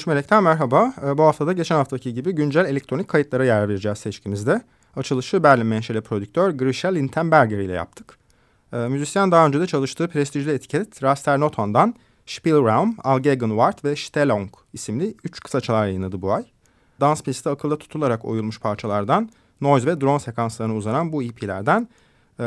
13 Melek'ten merhaba. Ee, bu haftada geçen haftaki gibi güncel elektronik kayıtlara yer vereceğiz seçkimizde. Açılışı Berlin menşeli prodüktör Grisha Lintenberger ile yaptık. Ee, müzisyen daha önce de çalıştığı prestijli etiket Raster Noton'dan Spielraum, Allgegenwart ve Stellung isimli 3 kısaçalar yayınladı bu ay. Dans pisti akılda tutularak oyulmuş parçalardan noise ve drone sekanslarına uzanan bu EP'lerden 0001,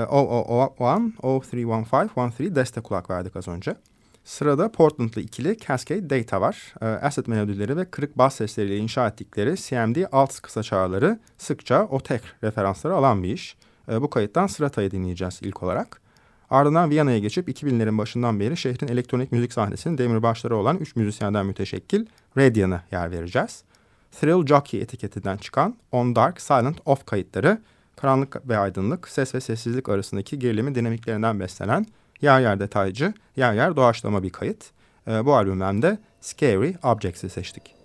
0315, 13 deste kulak verdik az önce. Sırada Portland'lı ikili Cascade Data var. E, asset melodileri ve kırık bas sesleriyle inşa ettikleri CMD alt kısa çağları sıkça OTEC referansları alan bir iş. E, bu kayıttan Sırata'yı dinleyeceğiz ilk olarak. Ardından Viyana'ya geçip 2000'lerin başından beri şehrin elektronik müzik sahnesinin demirbaşları olan 3 müzisyenden müteşekkil Radian'a yer vereceğiz. Thrill Jockey etiketinden çıkan On Dark Silent Off kayıtları karanlık ve aydınlık, ses ve sessizlik arasındaki gerilimi dinamiklerinden beslenen yer yer detaycı, yer yer doğaçlama bir kayıt. E, bu albümden de Scary Objects'i seçtik.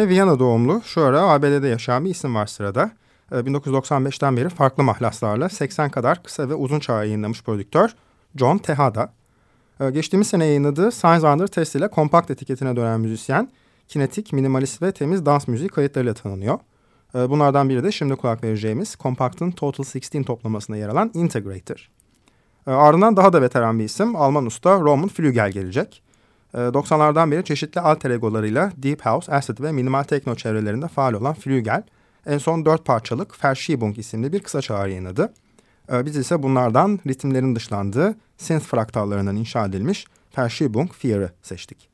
Yine Viyana doğumlu, şu ara ABD'de yaşayan bir isim var sırada. 1995'ten beri farklı mahlaslarla 80 kadar kısa ve uzun çağ yayınlamış prodüktör John Tejada. Geçtiğimiz sene yayınladığı Signs Under Test ile kompakt etiketine dönen müzisyen, kinetik, minimalist ve temiz dans müziği kayıtlarıyla tanınıyor. Bunlardan biri de şimdi kulak vereceğimiz Compact'ın Total 16 toplamasında yer alan Integrator. Ardından daha da veteran bir isim Alman usta Roman Flügel gelecek. 90'lardan beri çeşitli alter egolarıyla Deep House, Acid ve minimal tekno çevrelerinde faal olan Flügel, en son dört parçalık Verschiebung isimli bir kısa çağrı yayınladı. Biz ise bunlardan ritimlerin dışlandığı synth fraktallarından inşa edilmiş Verschiebung Fear'ı seçtik.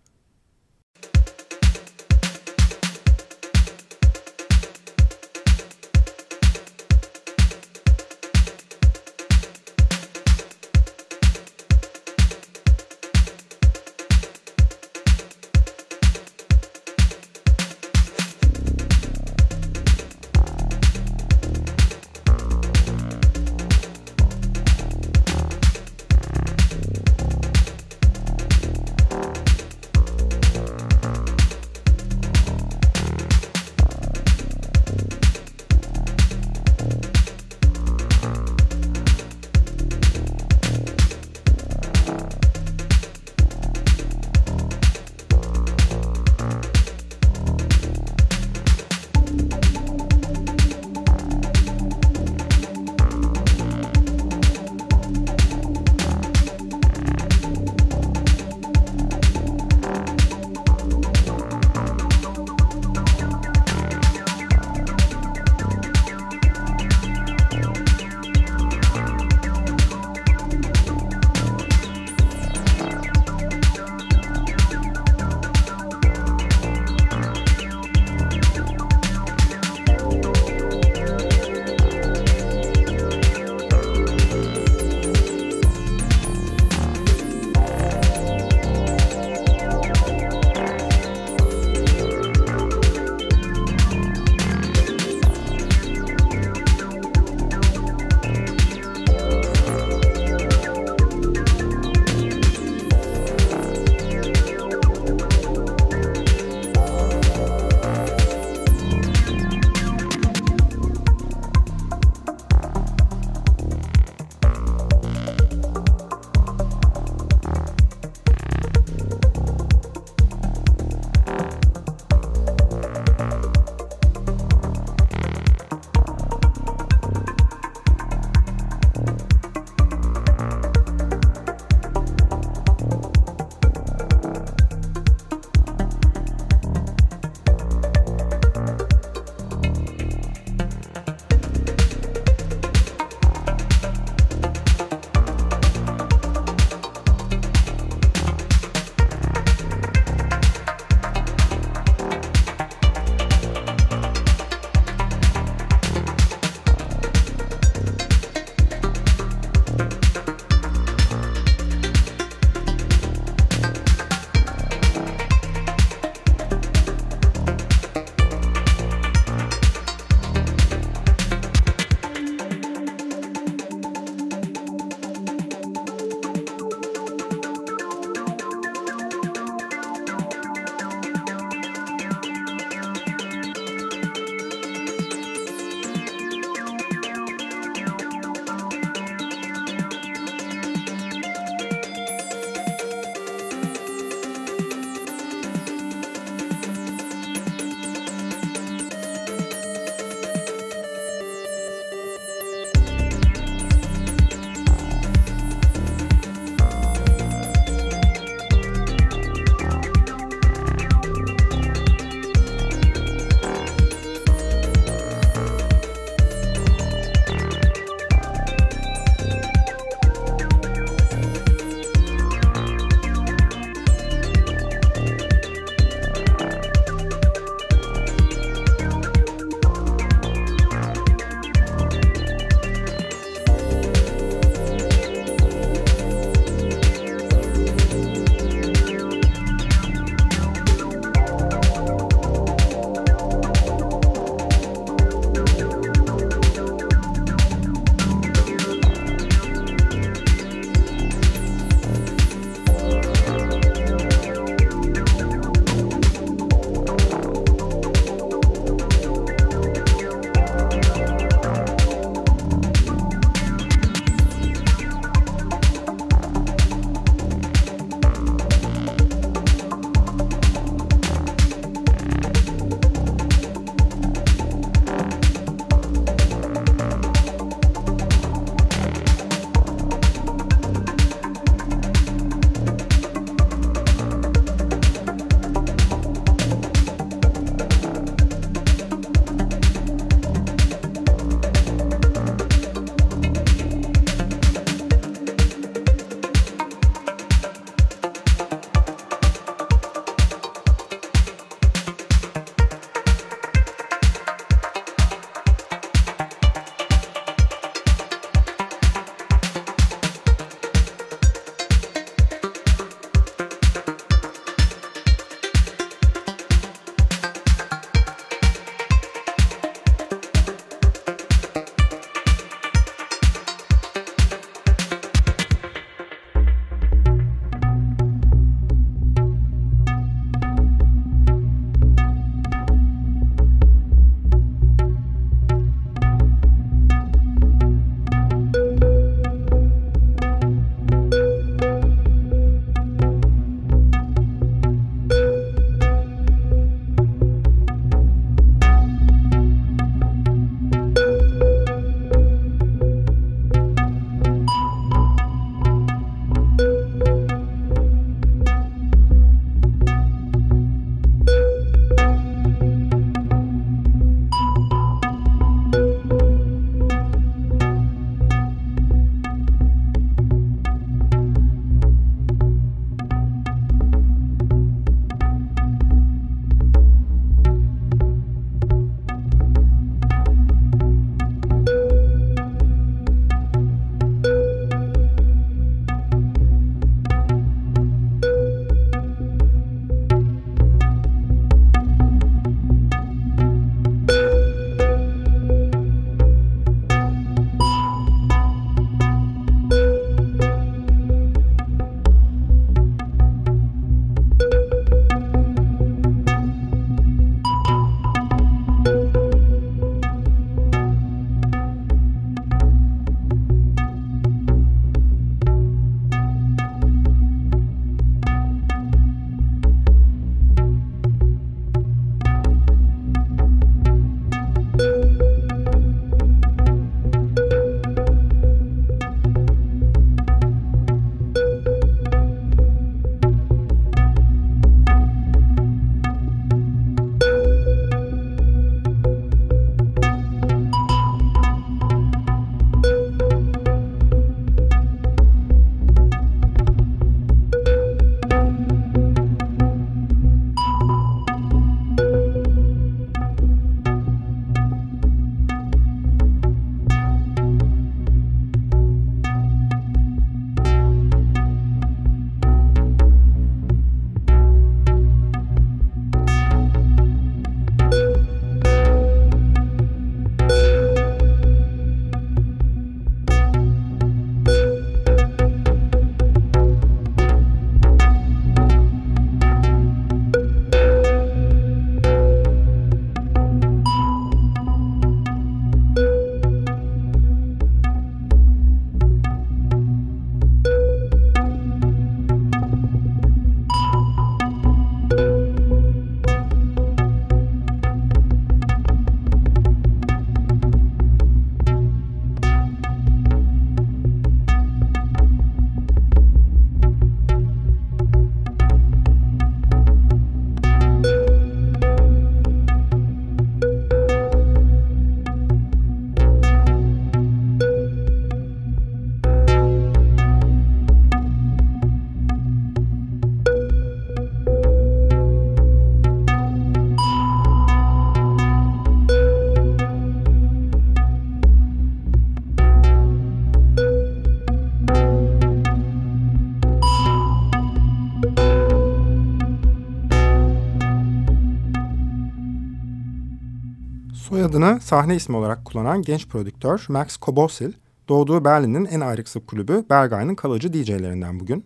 Soyadını sahne ismi olarak kullanan genç prodüktör Max Kobosil, doğduğu Berlin'in en ayrıksı kulübü Berghain'in kalıcı DJ'lerinden bugün.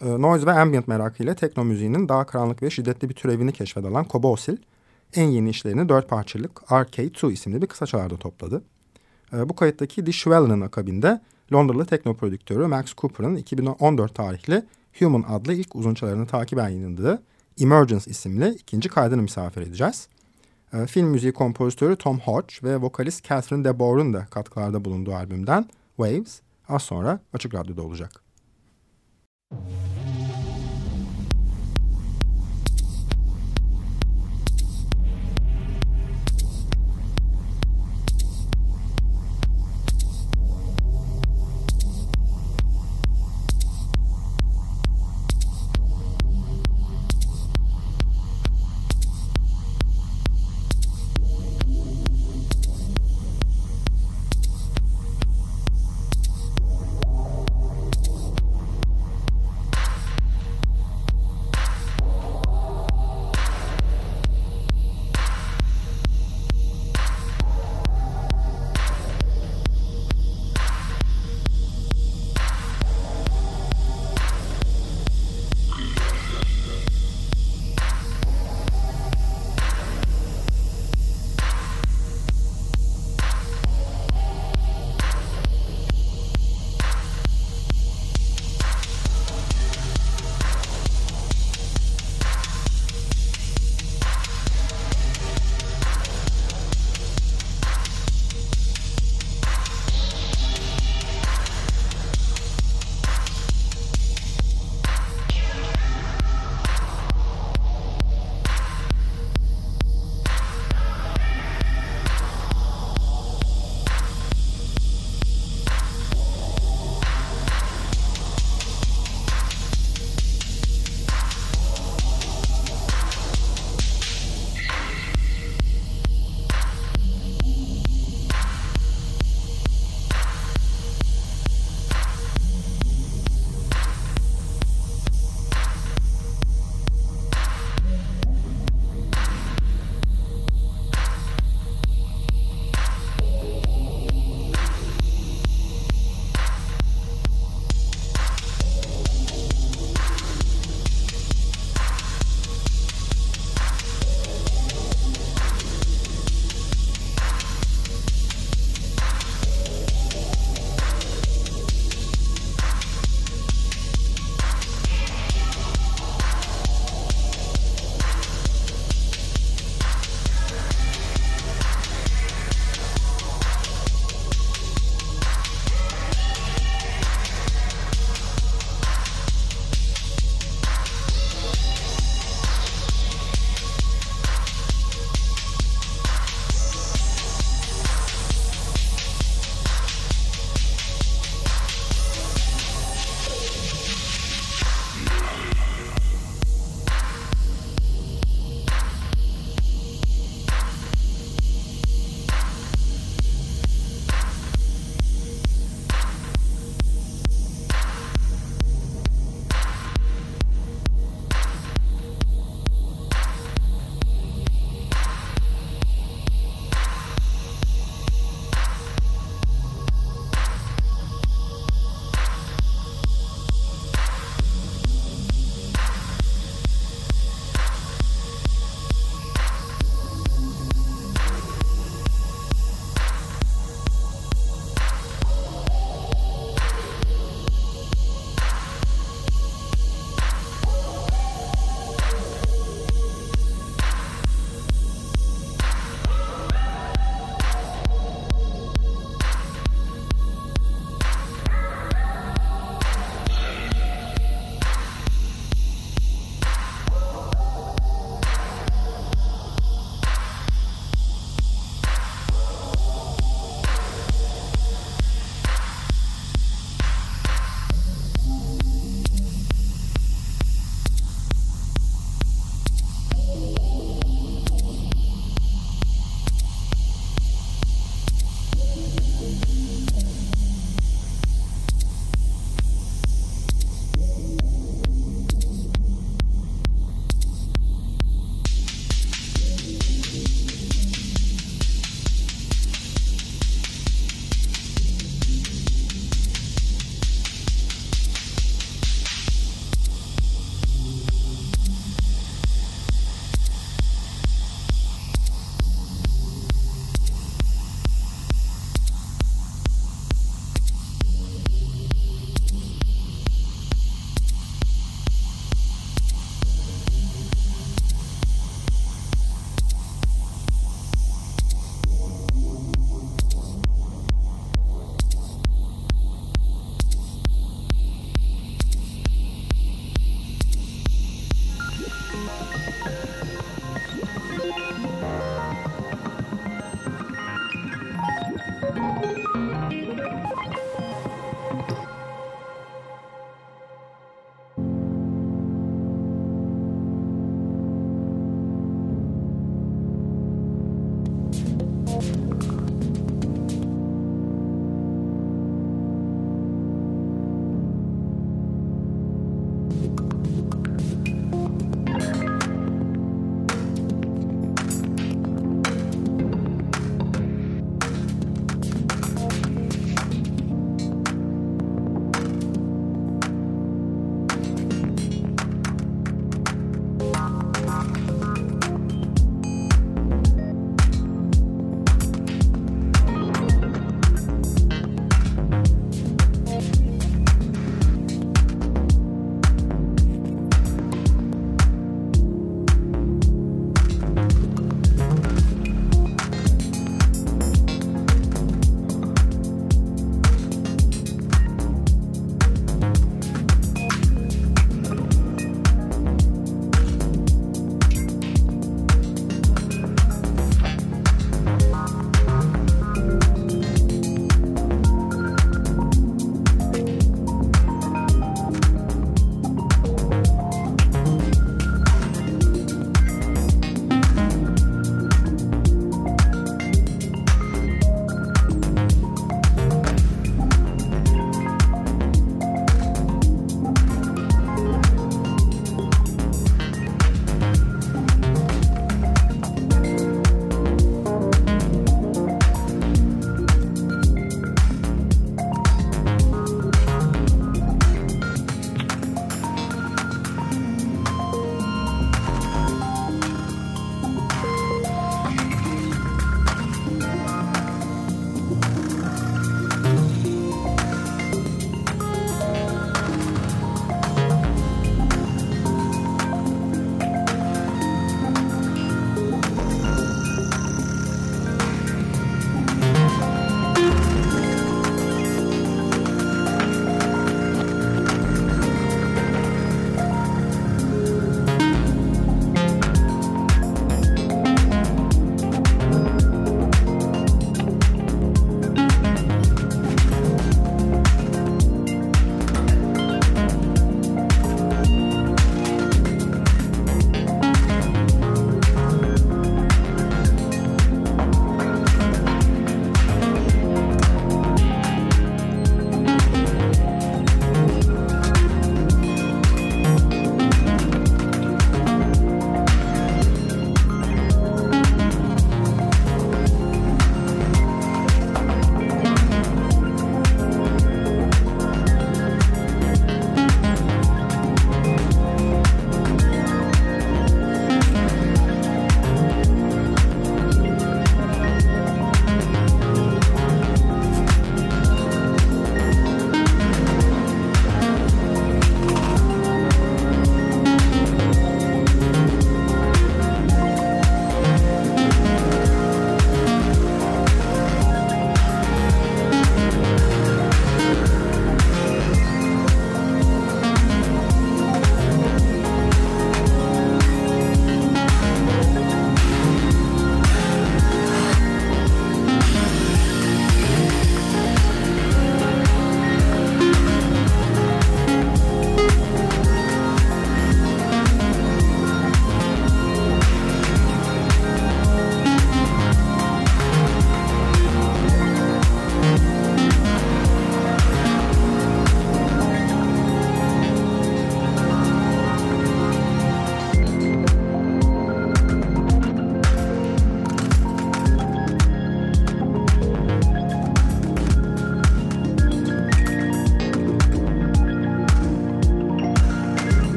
E, noise ve ambient merakıyla tekno müziğinin daha karanlık ve şiddetli bir türevini keşfeden Kobosil, en yeni işlerini dört parçalık RK2 isimli bir kısa çalarda topladı. E, bu kayıttaki The Schwellen'ın akabinde Londralı tekno prodüktörü Max Cooper'ın 2014 tarihli Human adlı ilk uzunçalarını takiben yayınladığı Emergence isimli ikinci kaydını misafir edeceğiz. E, film müziği kompozitörü Tom Hodge ve vokalist Catherine DeBoer'un da katkılarda bulunduğu albümden Waves az sonra Açık Radyo'da olacak. Müzik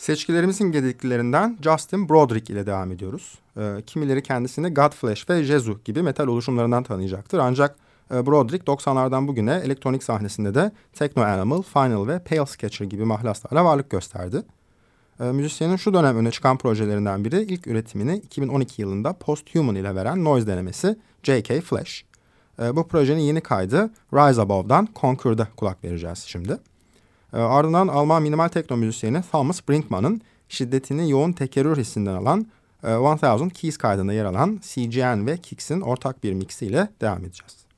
Seçkilerimizin gediklerinden Justin Broderick ile devam ediyoruz. E, kimileri kendisini Godflesh ve Jezu gibi metal oluşumlarından tanıyacaktır. Ancak e, Broderick 90'lardan bugüne elektronik sahnesinde de Techno Animal, Final ve Pale Sketcher gibi mahlaslarla varlık gösterdi. E, müzisyenin şu dönem öne çıkan projelerinden biri ilk üretimini 2012 yılında Posthuman ile veren Noise denemesi J.K. Flash. E, bu projenin yeni kaydı Rise Above'dan Conquer'da kulak vereceğiz şimdi. E, ardından Alman minimal tekno müzisyeni Thomas Brinkman'ın şiddetini yoğun tekerrür hissinden alan e, 1000 Keys kaydında yer alan CGN ve Kicks'in ortak bir mixiyle devam edeceğiz.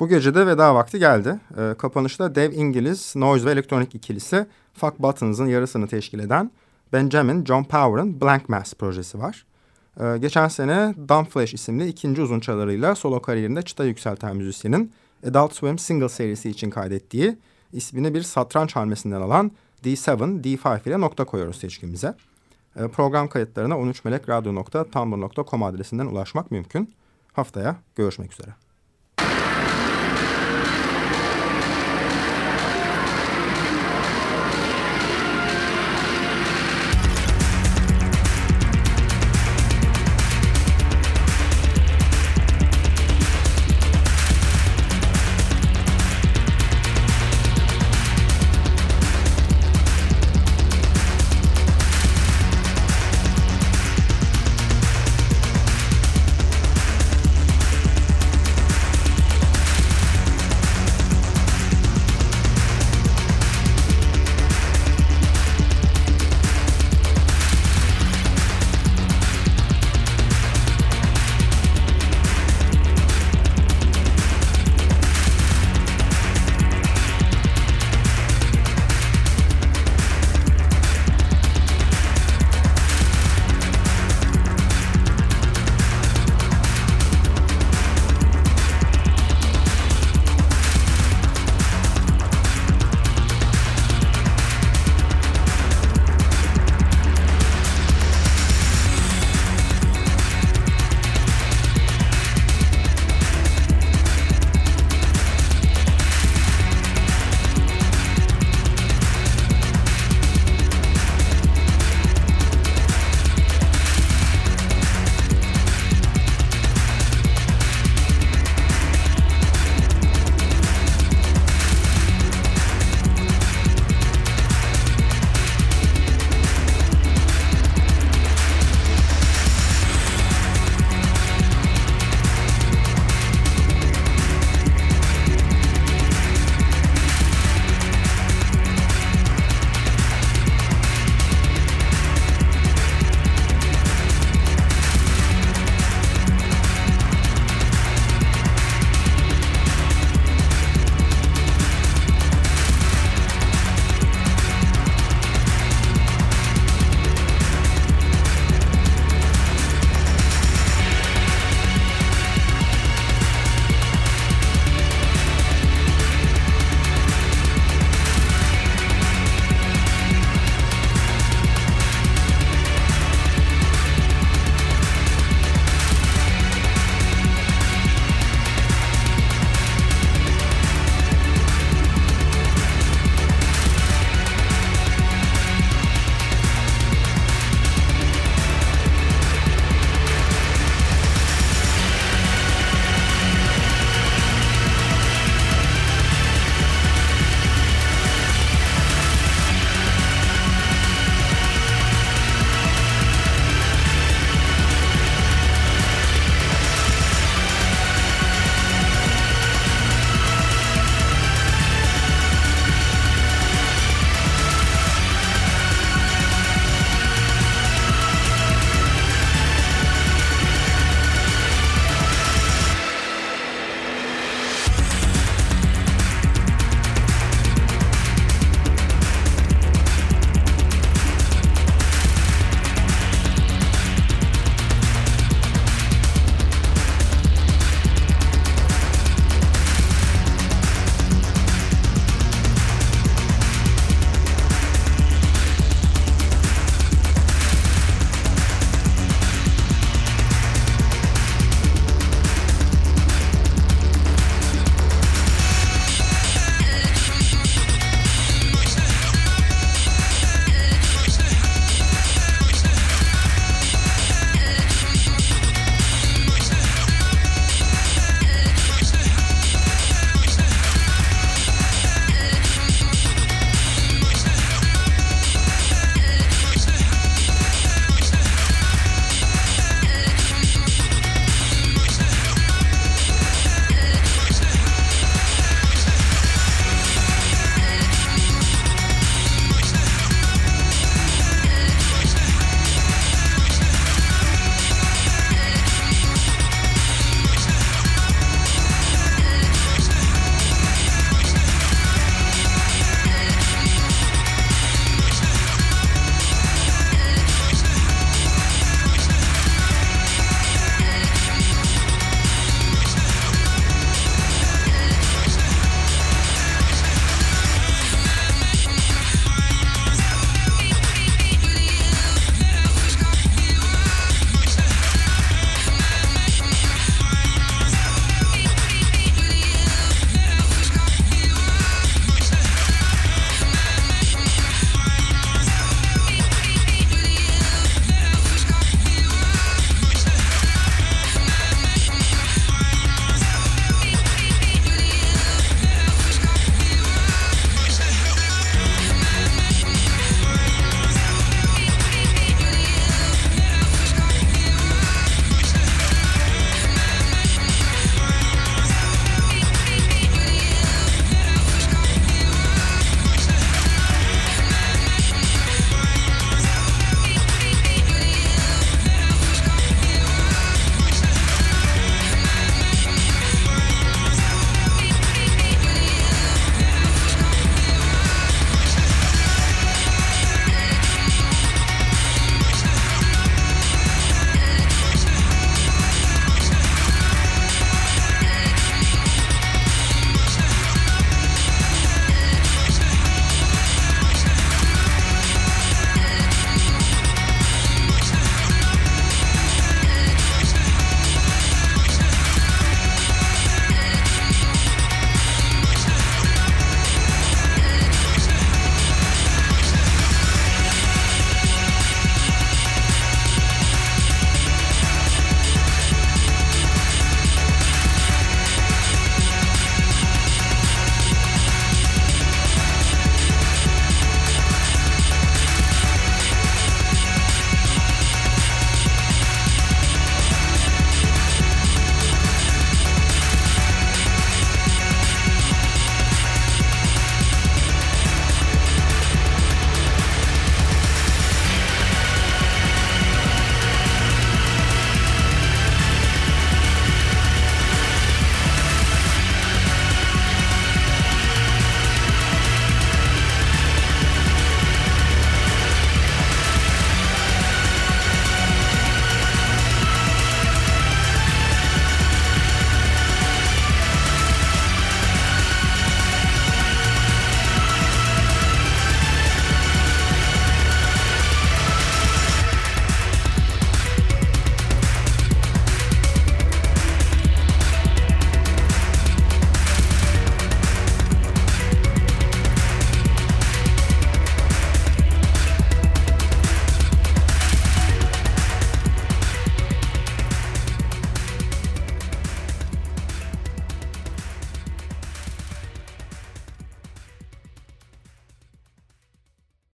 Bu gece de veda vakti geldi. E, kapanışta dev İngiliz noise ve elektronik ikilisi Fuck Buttons'ın yarısını teşkil eden Benjamin John Power'ın Blank Mass projesi var. E, geçen sene Dumb Flash isimli ikinci uzun çalarıyla solo kariyerinde çıta yükselten müzisyenin Adult Swim single serisi için kaydettiği ismini bir satranç hamlesinden alan D7, D5 ile nokta koyuyoruz seçkimize. E, program kayıtlarına 13melekradyo.tumblr.com adresinden ulaşmak mümkün. Haftaya görüşmek üzere.